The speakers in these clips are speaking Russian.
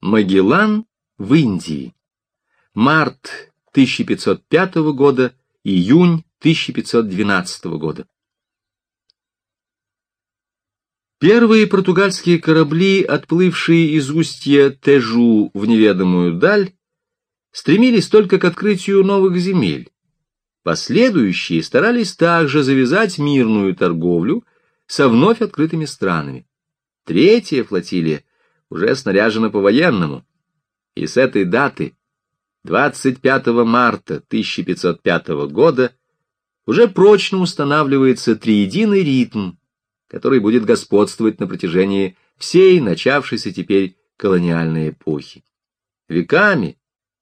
Магеллан в Индии. Март 1505 года, июнь 1512 года. Первые португальские корабли, отплывшие из устья Тежу в неведомую даль, стремились только к открытию новых земель. Последующие старались также завязать мирную торговлю со вновь открытыми странами. Третья флотилия уже снаряжена по-военному, и с этой даты, 25 марта 1505 года, уже прочно устанавливается триединый ритм, который будет господствовать на протяжении всей начавшейся теперь колониальной эпохи. Веками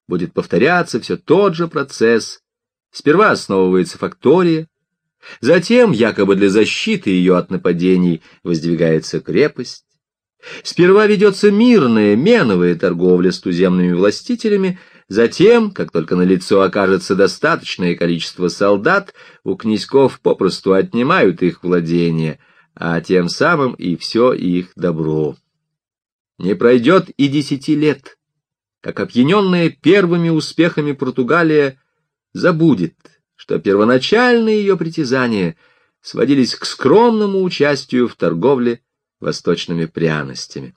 будет повторяться все тот же процесс. Сперва основывается фактория, затем, якобы для защиты ее от нападений, воздвигается крепость. Сперва ведется мирная меновая торговля с туземными властителями, Затем, как только на лицо окажется достаточное количество солдат, у князьков попросту отнимают их владения, а тем самым и все их добро. Не пройдет и десяти лет, как опьяненная первыми успехами Португалия забудет, что первоначальные ее притязания сводились к скромному участию в торговле восточными пряностями.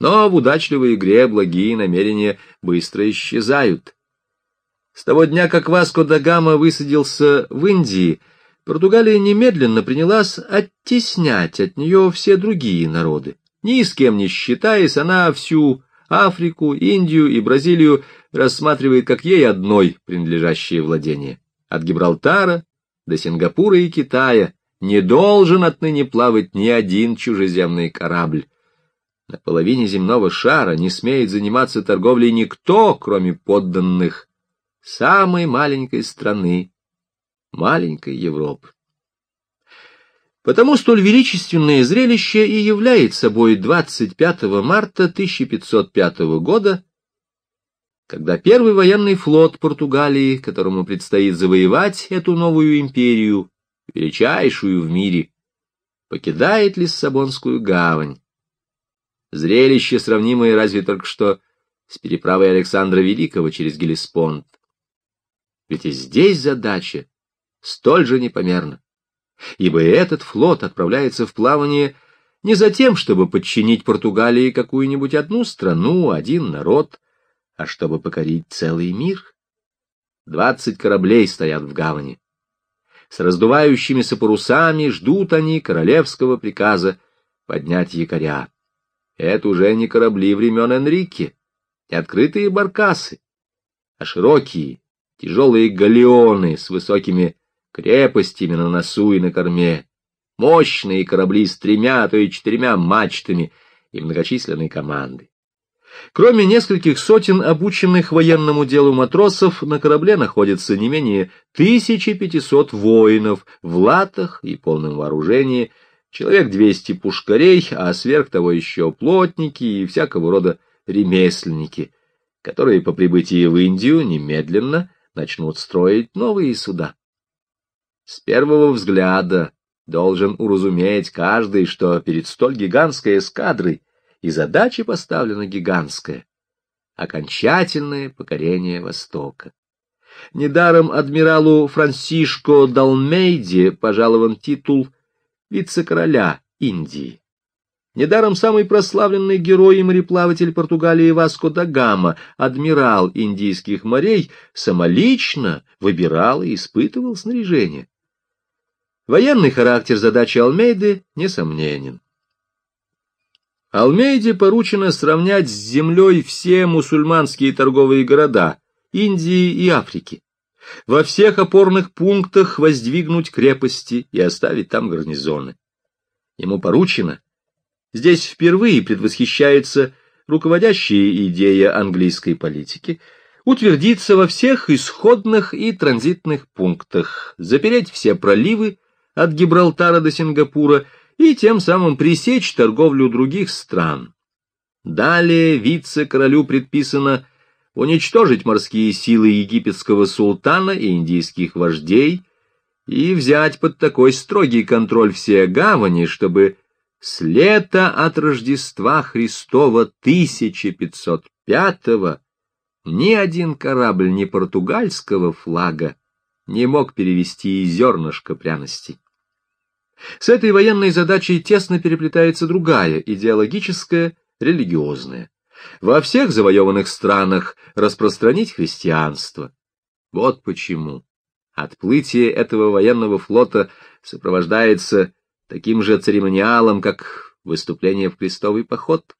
Но в удачливой игре благие намерения быстро исчезают. С того дня, как Васко да Гама высадился в Индии, Португалия немедленно принялась оттеснять от нее все другие народы. Ни с кем не считаясь, она всю Африку, Индию и Бразилию рассматривает как ей одной принадлежащее владение. От Гибралтара до Сингапура и Китая не должен отныне плавать ни один чужеземный корабль. На половине земного шара не смеет заниматься торговлей никто, кроме подданных самой маленькой страны, маленькой Европы. Потому столь величественное зрелище и является собой 25 марта 1505 года, когда первый военный флот Португалии, которому предстоит завоевать эту новую империю, величайшую в мире, покидает Лиссабонскую гавань. Зрелище, сравнимое разве только что с переправой Александра Великого через Гелеспонд. Ведь и здесь задача столь же непомерна, ибо этот флот отправляется в плавание не за тем, чтобы подчинить Португалии какую-нибудь одну страну, один народ, а чтобы покорить целый мир. Двадцать кораблей стоят в гавани. С раздувающимися парусами ждут они королевского приказа поднять якоря. Это уже не корабли времен Энрике, не открытые баркасы, а широкие, тяжелые галеоны с высокими крепостями на носу и на корме, мощные корабли с тремя, а то и четырьмя мачтами и многочисленной командой. Кроме нескольких сотен обученных военному делу матросов, на корабле находится не менее 1500 воинов в латах и полном вооружении, человек двести пушкарей, а сверх того еще плотники и всякого рода ремесленники, которые по прибытии в Индию немедленно начнут строить новые суда. С первого взгляда должен уразуметь каждый, что перед столь гигантской эскадрой и задача поставлена гигантская — окончательное покорение Востока. Недаром адмиралу Франсишко Далмейде пожалован титул вице-короля Индии. Недаром самый прославленный герой и мореплаватель Португалии Васко да Гама, адмирал индийских морей, самолично выбирал и испытывал снаряжение. Военный характер задачи Алмейды несомненен. Алмейде поручено сравнять с землей все мусульманские торговые города Индии и Африки во всех опорных пунктах воздвигнуть крепости и оставить там гарнизоны. Ему поручено, здесь впервые предвосхищается руководящая идея английской политики, утвердиться во всех исходных и транзитных пунктах, запереть все проливы от Гибралтара до Сингапура и тем самым пресечь торговлю других стран. Далее вице-королю предписано уничтожить морские силы египетского султана и индийских вождей и взять под такой строгий контроль все гавани, чтобы с лета от Рождества Христова 1505-го ни один корабль ни португальского флага не мог перевести зернышко пряности. С этой военной задачей тесно переплетается другая, идеологическая, религиозная. Во всех завоеванных странах распространить христианство. Вот почему отплытие этого военного флота сопровождается таким же церемониалом, как выступление в крестовый поход.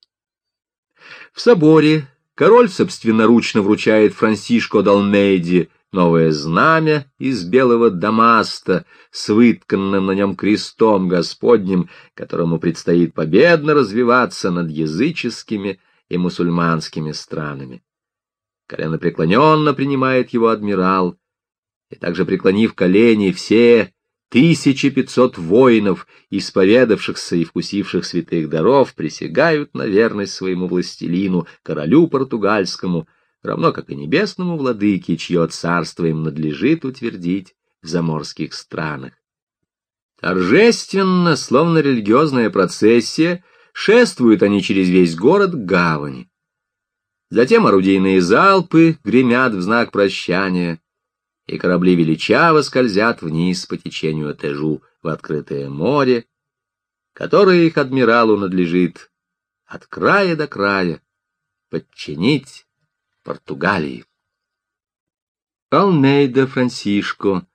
В соборе король собственноручно вручает Франсишко Далмейди новое знамя из белого дамаста с вытканным на нем крестом Господним, которому предстоит победно развиваться над языческими и мусульманскими странами. Коленопреклоненно принимает его адмирал, и также преклонив колени все 1500 воинов, исповедавшихся и вкусивших святых даров, присягают на верность своему властелину, королю португальскому, равно как и небесному владыке, чье царство им надлежит утвердить в заморских странах. Торжественно, словно религиозная процессия, шествуют они через весь город к гавани. Затем орудийные залпы гремят в знак прощания, и корабли величаво скользят вниз по течению Тежу в открытое море, которое их адмиралу надлежит от края до края подчинить Португалии. Алмейда Франсишко,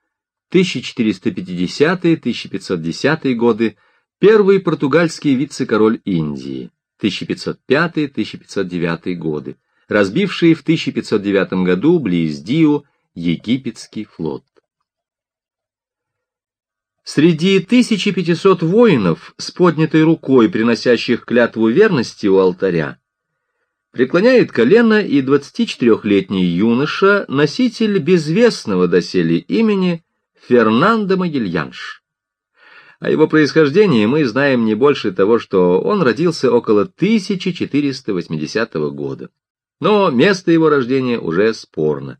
1450-1510 годы, первый португальский вице-король Индии, 1505-1509 годы, разбивший в 1509 году близ Дио египетский флот. Среди 1500 воинов с поднятой рукой, приносящих клятву верности у алтаря, преклоняет колено и 24-летний юноша, носитель безвестного доселе имени Фернандо Магильянш. О его происхождении мы знаем не больше того, что он родился около 1480 года. Но место его рождения уже спорно.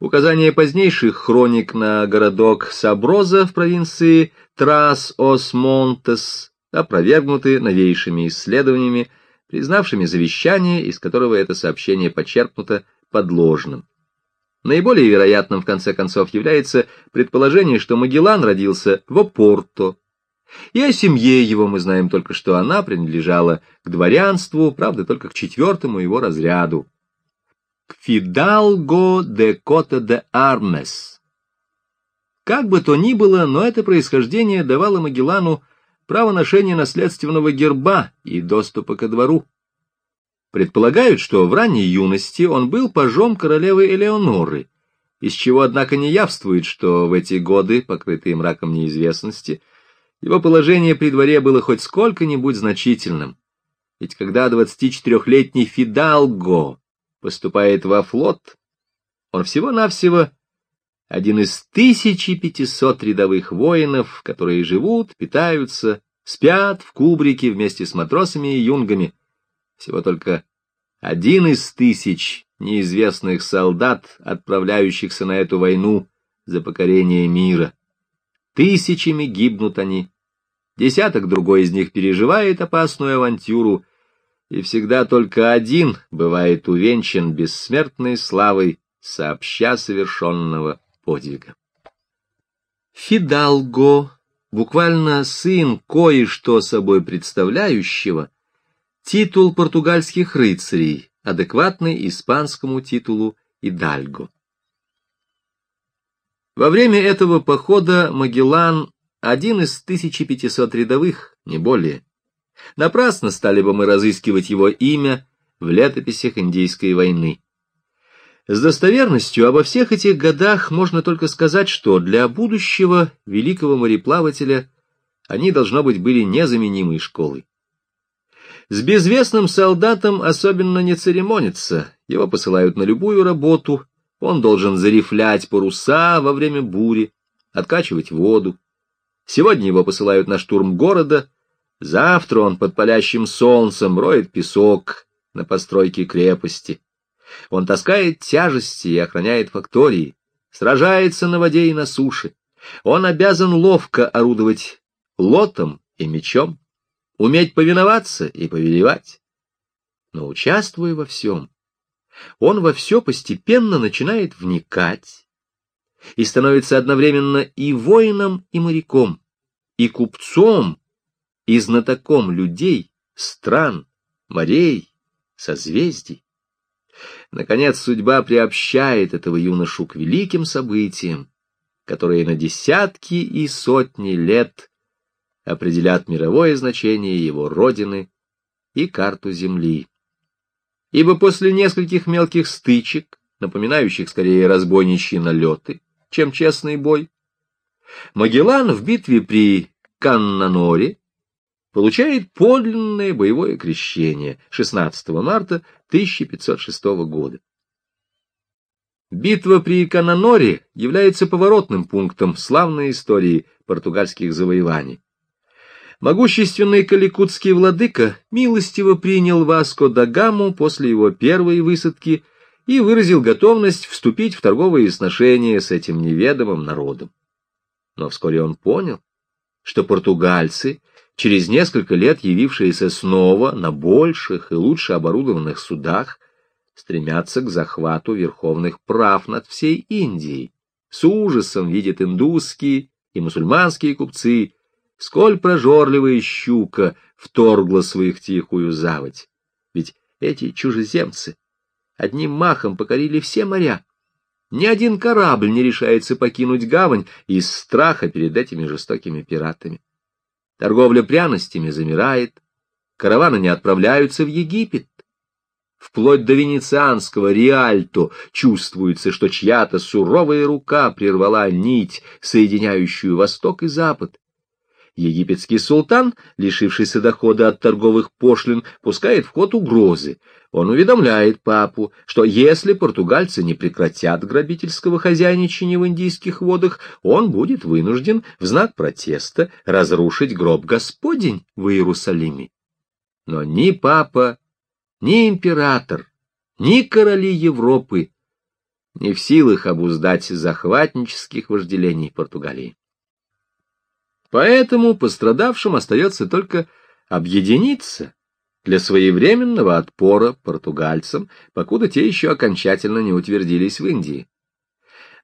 Указания позднейших хроник на городок Саброза в провинции Трас-Ос-Монтес опровергнуты новейшими исследованиями, признавшими завещание, из которого это сообщение подчеркнуто подложным. Наиболее вероятным, в конце концов, является предположение, что Магеллан родился в Опорто. И о семье его мы знаем только, что она принадлежала к дворянству, правда, только к четвертому его разряду, Фидалго де Кота де Армес. Как бы то ни было, но это происхождение давало Магеллану право ношения наследственного герба и доступа ко двору. Предполагают, что в ранней юности он был пажом королевы Элеоноры, из чего, однако, не явствует, что в эти годы, покрытые мраком неизвестности, его положение при дворе было хоть сколько-нибудь значительным. Ведь когда 24-летний Фидалго поступает во флот, он всего-навсего один из 1500 рядовых воинов, которые живут, питаются, спят в кубрике вместе с матросами и юнгами. Всего только один из тысяч неизвестных солдат, отправляющихся на эту войну за покорение мира. Тысячами гибнут они. Десяток другой из них переживает опасную авантюру и всегда только один бывает увенчан бессмертной славой сообща совершенного подвига. Фидалго, буквально сын кое-что собой представляющего, титул португальских рыцарей, адекватный испанскому титулу Идальго. Во время этого похода Магеллан один из 1500 рядовых, не более. Напрасно стали бы мы разыскивать его имя в летописях Индийской войны. С достоверностью обо всех этих годах можно только сказать, что для будущего великого мореплавателя они, должно быть, были незаменимой школой. С безвестным солдатом особенно не церемонятся, его посылают на любую работу, он должен зарифлять паруса во время бури, откачивать воду. Сегодня его посылают на штурм города — Завтра он под палящим солнцем роет песок на постройке крепости. Он таскает тяжести и охраняет фактории, сражается на воде и на суше. Он обязан ловко орудовать лотом и мечом. уметь повиноваться и повелевать. Но участвуя во всем, он во все постепенно начинает вникать и становится одновременно и воином, и моряком, и купцом, и знатоком людей, стран, морей, созвездий. Наконец, судьба приобщает этого юношу к великим событиям, которые на десятки и сотни лет определят мировое значение его родины и карту Земли. Ибо после нескольких мелких стычек, напоминающих скорее разбойничьи налеты, чем честный бой, Магеллан в битве при Каннаноре получает подлинное боевое крещение 16 марта 1506 года. Битва при Кананоре является поворотным пунктом славной истории португальских завоеваний. Могущественный каликутский владыка милостиво принял Васко да Гаму после его первой высадки и выразил готовность вступить в торговые сношения с этим неведомым народом. Но вскоре он понял, что португальцы через несколько лет явившиеся снова на больших и лучше оборудованных судах, стремятся к захвату верховных прав над всей Индией. С ужасом видят индусские и мусульманские купцы, сколь прожорливая щука вторгла своих тихую заводь. Ведь эти чужеземцы одним махом покорили все моря. Ни один корабль не решается покинуть гавань из страха перед этими жестокими пиратами. Торговля пряностями замирает, караваны не отправляются в Египет. Вплоть до венецианского Риальто чувствуется, что чья-то суровая рука прервала нить, соединяющую Восток и Запад. Египетский султан, лишившийся дохода от торговых пошлин, пускает в ход угрозы. Он уведомляет папу, что если португальцы не прекратят грабительского хозяйничания в индийских водах, он будет вынужден в знак протеста разрушить гроб Господень в Иерусалиме. Но ни папа, ни император, ни короли Европы не в силах обуздать захватнических вожделений Португалии. Поэтому пострадавшим остается только объединиться для своевременного отпора португальцам, покуда те еще окончательно не утвердились в Индии.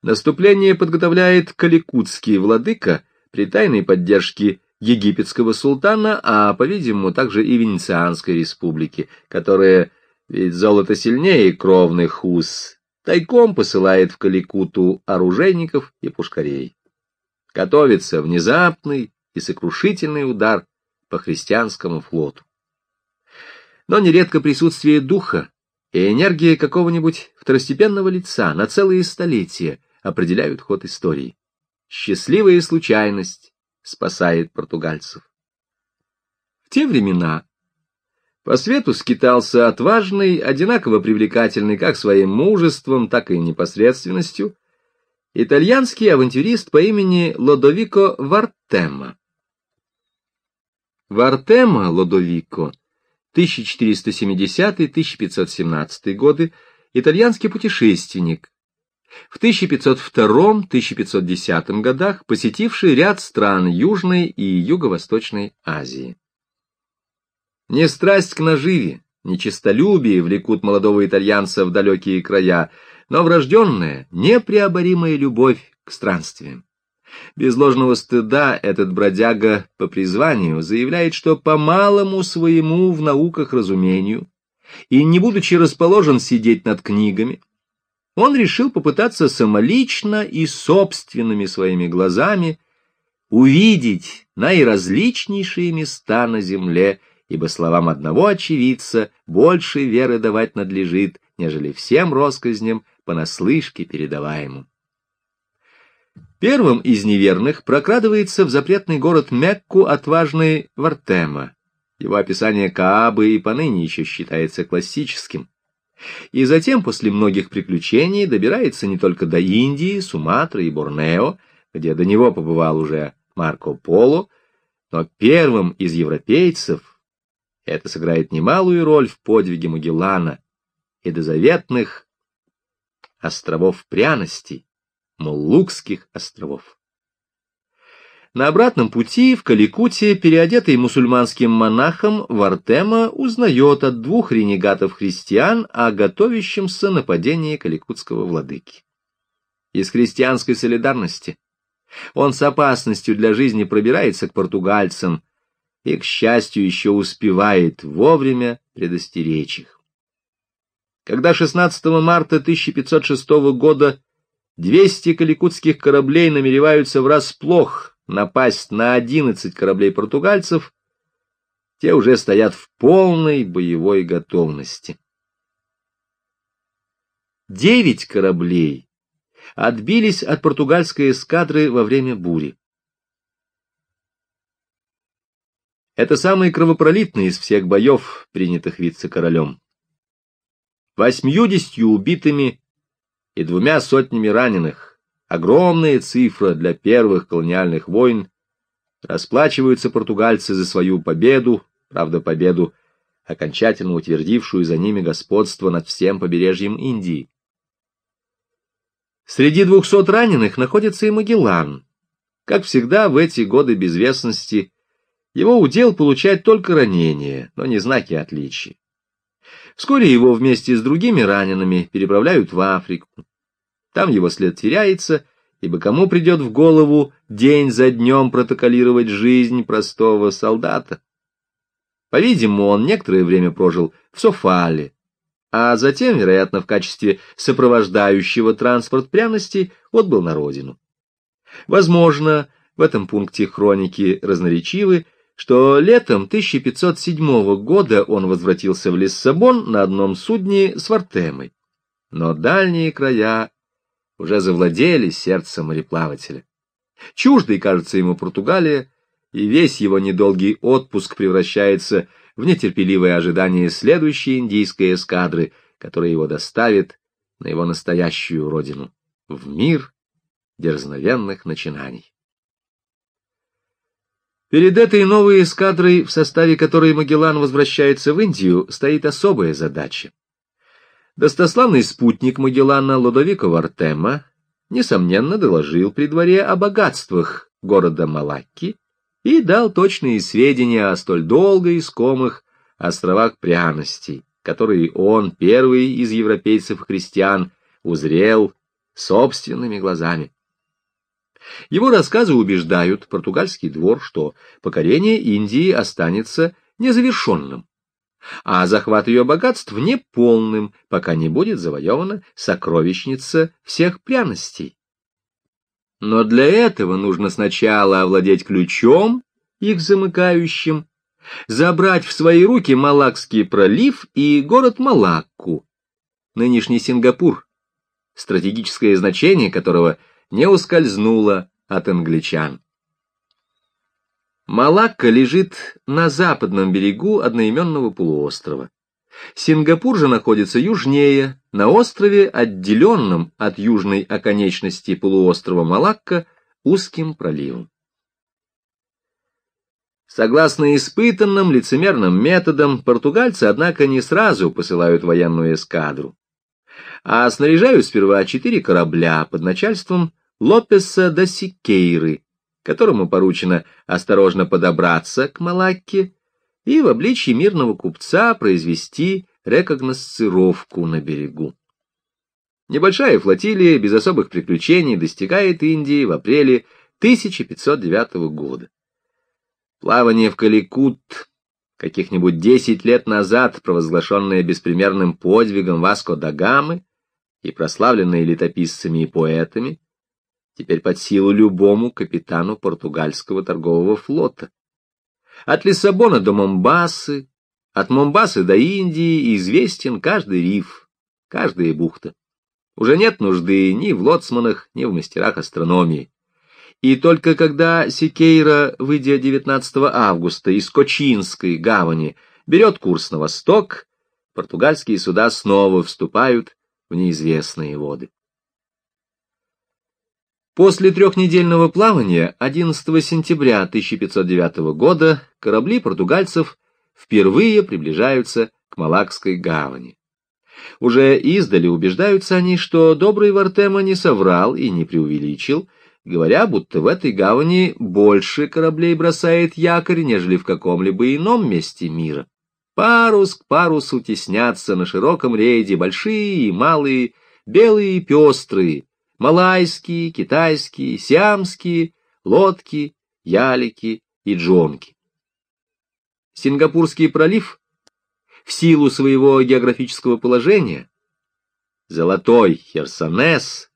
Наступление подготовляет каликутский владыка при тайной поддержке египетского султана, а, по-видимому, также и Венецианской республики, которая, ведь золото сильнее кровных уз, тайком посылает в Каликуту оружейников и пушкарей. Готовится внезапный и сокрушительный удар по христианскому флоту но нередко присутствие духа и энергия какого-нибудь второстепенного лица на целые столетия определяют ход истории. Счастливая случайность спасает португальцев. В те времена по свету скитался отважный, одинаково привлекательный как своим мужеством, так и непосредственностью, итальянский авантюрист по имени Лодовико Вартема. Вартема Лодовико 1470-1517 годы, итальянский путешественник, в 1502-1510 годах посетивший ряд стран Южной и Юго-Восточной Азии. Не страсть к наживе, не честолюбие влекут молодого итальянца в далекие края, но врожденная, непреоборимая любовь к странствиям. Без ложного стыда этот бродяга по призванию заявляет, что по малому своему в науках разумению и не будучи расположен сидеть над книгами, он решил попытаться самолично и собственными своими глазами увидеть наиразличнейшие места на земле, ибо словам одного очевидца больше веры давать надлежит, нежели всем россказням понаслышке передаваемым. Первым из неверных прокрадывается в запретный город Мекку отважный Вартема. Его описание Каабы и поныне еще считается классическим. И затем, после многих приключений, добирается не только до Индии, Суматры и Борнео, где до него побывал уже Марко Поло, но первым из европейцев это сыграет немалую роль в подвиге Магеллана и до заветных островов пряностей, Моллукских островов. На обратном пути в Каликуте, переодетый мусульманским монахом, Вартема узнает от двух ренегатов-христиан о готовящемся нападении каликутского владыки. Из христианской солидарности он с опасностью для жизни пробирается к португальцам и, к счастью, еще успевает вовремя предостеречь их. Когда 16 марта 1506 года 200 каликутских кораблей намереваются врасплох напасть на одиннадцать кораблей португальцев, те уже стоят в полной боевой готовности. Девять кораблей отбились от португальской эскадры во время бури. Это самый кровопролитный из всех боев, принятых вице-королем. Восьмьюдесятью убитыми и двумя сотнями раненых, Огромная цифра для первых колониальных войн. Расплачиваются португальцы за свою победу, правда, победу, окончательно утвердившую за ними господство над всем побережьем Индии. Среди двухсот раненых находится и Магеллан. Как всегда, в эти годы безвестности его удел получать только ранения, но не знаки отличия. Вскоре его вместе с другими ранеными переправляют в Африку. Там его след теряется, ибо кому придет в голову день за днем протоколировать жизнь простого солдата? По-видимому, он некоторое время прожил в Софале, а затем, вероятно, в качестве сопровождающего транспорт пряностей отбыл на родину. Возможно, в этом пункте хроники разноречивы, что летом 1507 года он возвратился в Лиссабон на одном судне с Вартемой. Но дальние края уже завладели сердцем мореплавателя. Чуждой кажется ему Португалия, и весь его недолгий отпуск превращается в нетерпеливое ожидание следующей индийской эскадры, которая его доставит на его настоящую родину, в мир дерзновенных начинаний. Перед этой новой эскадрой, в составе которой Магеллан возвращается в Индию, стоит особая задача. Достославный спутник Магеллана Лодовико Вартема, несомненно, доложил при дворе о богатствах города Малакки и дал точные сведения о столь долго искомых островах пряностей, которые он, первый из европейцев-христиан, узрел собственными глазами. Его рассказы убеждают португальский двор, что покорение Индии останется незавершенным а захват ее богатств неполным, пока не будет завоевана сокровищница всех пряностей. Но для этого нужно сначала овладеть ключом, их замыкающим, забрать в свои руки Малакский пролив и город Малакку, нынешний Сингапур, стратегическое значение которого не ускользнуло от англичан. Малакка лежит на западном берегу одноименного полуострова. Сингапур же находится южнее, на острове, отделенном от южной оконечности полуострова Малакка узким проливом. Согласно испытанным лицемерным методам, португальцы, однако, не сразу посылают военную эскадру, а снаряжают сперва четыре корабля под начальством Лопеса да Сикейры, которому поручено осторожно подобраться к Малакке и в обличье мирного купца произвести рекогносцировку на берегу. Небольшая флотилия без особых приключений достигает Индии в апреле 1509 года. Плавание в Каликут, каких-нибудь десять лет назад провозглашенное беспримерным подвигом Васко да Гамы и прославленное летописцами и поэтами, теперь под силу любому капитану португальского торгового флота. От Лиссабона до Момбасы, от Момбасы до Индии известен каждый риф, каждая бухта. Уже нет нужды ни в лоцманах, ни в мастерах астрономии. И только когда Сикейра, выйдя 19 августа из Кочинской гавани, берет курс на восток, португальские суда снова вступают в неизвестные воды. После трехнедельного плавания 11 сентября 1509 года корабли португальцев впервые приближаются к Малакской гавани. Уже издали убеждаются они, что добрый Вартема не соврал и не преувеличил, говоря, будто в этой гавани больше кораблей бросает якорь, нежели в каком-либо ином месте мира. Парус к парусу теснятся на широком рейде большие и малые, белые и пестрые, малайские, китайские, сиамские, лодки, ялики и джонки. Сингапурский пролив в силу своего географического положения, золотой Херсонес,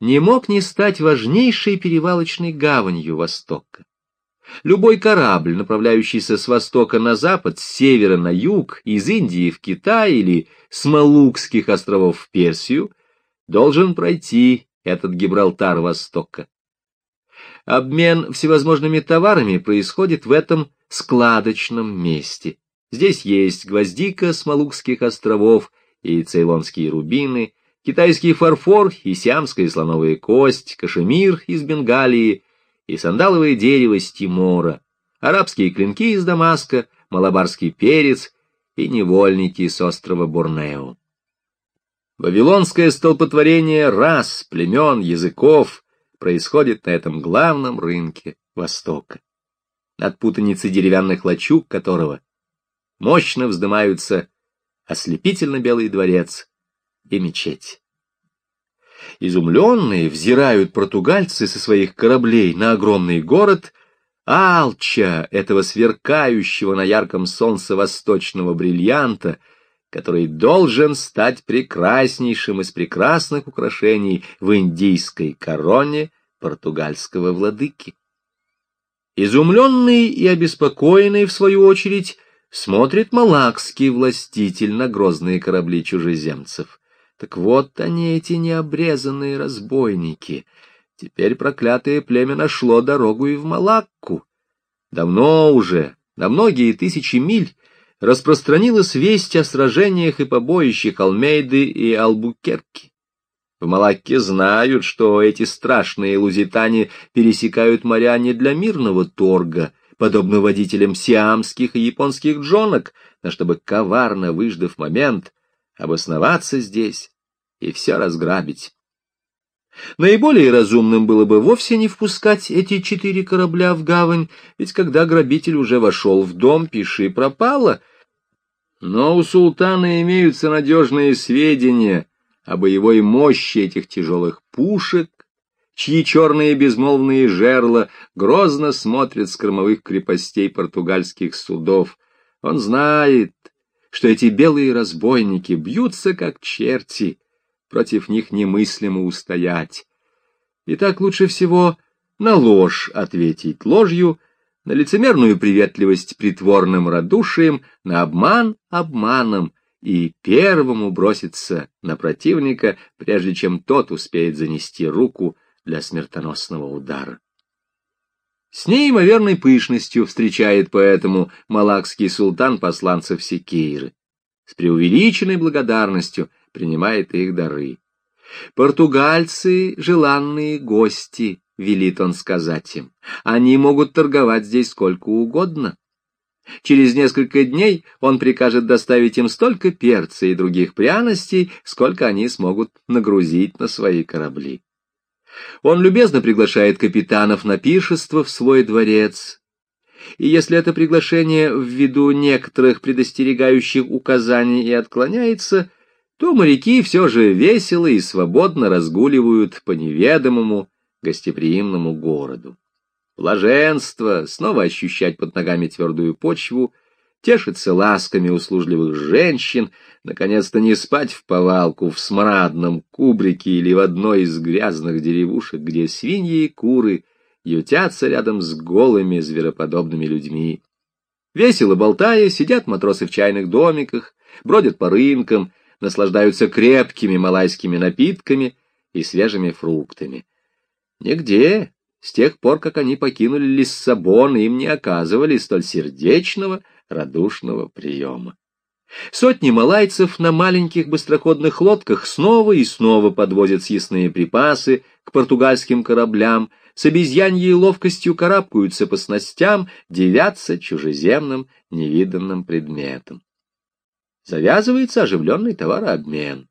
не мог не стать важнейшей перевалочной гаванью Востока. Любой корабль, направляющийся с востока на запад, с севера на юг, из Индии в Китай или с Малукских островов в Персию, должен пройти этот Гибралтар Востока. Обмен всевозможными товарами происходит в этом складочном месте. Здесь есть гвоздика с Малукских островов и цейлонские рубины, китайский фарфор и сиамская слоновая кость, кашемир из Бенгалии и сандаловое дерево с Тимора, арабские клинки из Дамаска, малабарский перец и невольники с острова Борнео. Вавилонское столпотворение рас, племен, языков происходит на этом главном рынке Востока, над путаницей деревянных лачуг которого мощно вздымаются ослепительно белый дворец и мечеть. Изумленные взирают португальцы со своих кораблей на огромный город, алча этого сверкающего на ярком солнце восточного бриллианта, который должен стать прекраснейшим из прекрасных украшений в индийской короне португальского владыки. Изумленный и обеспокоенный, в свою очередь, смотрит малакский властитель на грозные корабли чужеземцев. Так вот они, эти необрезанные разбойники. Теперь проклятое племя нашло дорогу и в Малакку. Давно уже, на многие тысячи миль, распространилась весть о сражениях и побоищах Алмейды и Албукерки. В Малакке знают, что эти страшные лузитане пересекают моря не для мирного торга — подобно водителям сиамских и японских джонок, но чтобы, коварно выждав момент, обосноваться здесь и все разграбить. Наиболее разумным было бы вовсе не впускать эти четыре корабля в гавань, ведь когда грабитель уже вошел в дом, пиши пропало. Но у султана имеются надежные сведения о боевой мощи этих тяжелых пушек, чьи черные безмолвные жерла грозно смотрят с кормовых крепостей португальских судов. Он знает, что эти белые разбойники бьются, как черти, против них немыслимо устоять. И так лучше всего на ложь ответить ложью, на лицемерную приветливость притворным радушием, на обман обманом и первому броситься на противника, прежде чем тот успеет занести руку для смертоносного удара. С неимоверной пышностью встречает поэтому малакский султан посланцев Секейры. С преувеличенной благодарностью принимает их дары. Португальцы — желанные гости, велит он сказать им. Они могут торговать здесь сколько угодно. Через несколько дней он прикажет доставить им столько перца и других пряностей, сколько они смогут нагрузить на свои корабли. Он любезно приглашает капитанов на пиршество в свой дворец. И если это приглашение ввиду некоторых предостерегающих указаний и отклоняется, то моряки все же весело и свободно разгуливают по неведомому гостеприимному городу. Блаженство, снова ощущать под ногами твердую почву — тешиться ласками услужливых женщин, наконец-то не спать в повалку в смрадном кубрике или в одной из грязных деревушек, где свиньи и куры ютятся рядом с голыми звероподобными людьми. Весело болтая, сидят матросы в чайных домиках, бродят по рынкам, наслаждаются крепкими малайскими напитками и свежими фруктами. Нигде, с тех пор, как они покинули Лиссабон, им не оказывали столь сердечного, радушного приема. Сотни малайцев на маленьких быстроходных лодках снова и снова подвозят съестные припасы к португальским кораблям, с обезьяньей ловкостью карабкаются по снастям, девятся чужеземным невиданным предметом. Завязывается оживленный товарообмен.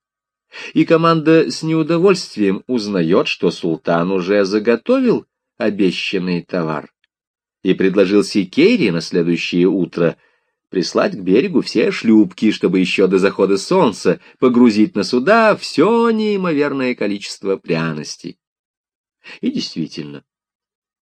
И команда с неудовольствием узнает, что султан уже заготовил обещанный товар и предложил Сикейре на следующее утро прислать к берегу все шлюпки, чтобы еще до захода солнца погрузить на суда все неимоверное количество пряностей. И действительно,